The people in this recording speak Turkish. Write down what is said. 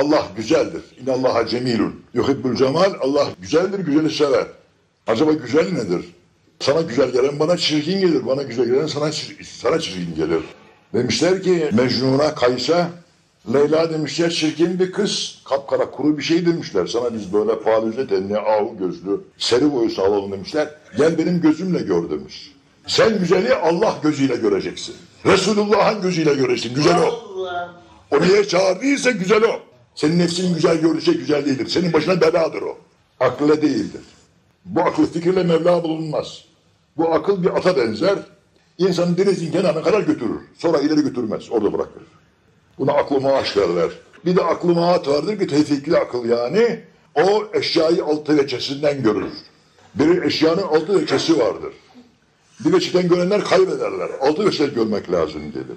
Allah güzeldir. İnallaha cemilun. Yuhibbul cemal. Allah güzeldir, güzeli sever. Acaba güzel nedir? Sana güzel gelen bana çirkin gelir. Bana güzel gelen sana, çir- sana çirkin gelir. Demişler ki Mecnun'a Kaysa Leyla demişler çirkin bir kız. Kapkara kuru bir şey demişler. Sana biz böyle falüze tenli, ahu gözlü, seri boyusu alalım demişler. Gel benim gözümle gör demiş. Sen güzeli Allah gözüyle göreceksin. Resulullah'ın gözüyle göreceksin. Güzel o. O niye çağırdıysa güzel o. Senin nefsinin güzel gördüğü güzel değildir. Senin başına beladır o. Akılla değildir. Bu akıl fikirle Mevla bulunmaz. Bu akıl bir ata benzer. İnsanı denizin kenarına kadar götürür. Sonra ileri götürmez. Orada bırakır. Buna aklı maaş derler. Bir de aklı maat vardır ki tevfikli akıl yani. O eşyayı altı veçesinden görür. Bir eşyanın altı veçesi vardır. Bir veçeden görenler kaybederler. Altı veçeden görmek lazım dedi.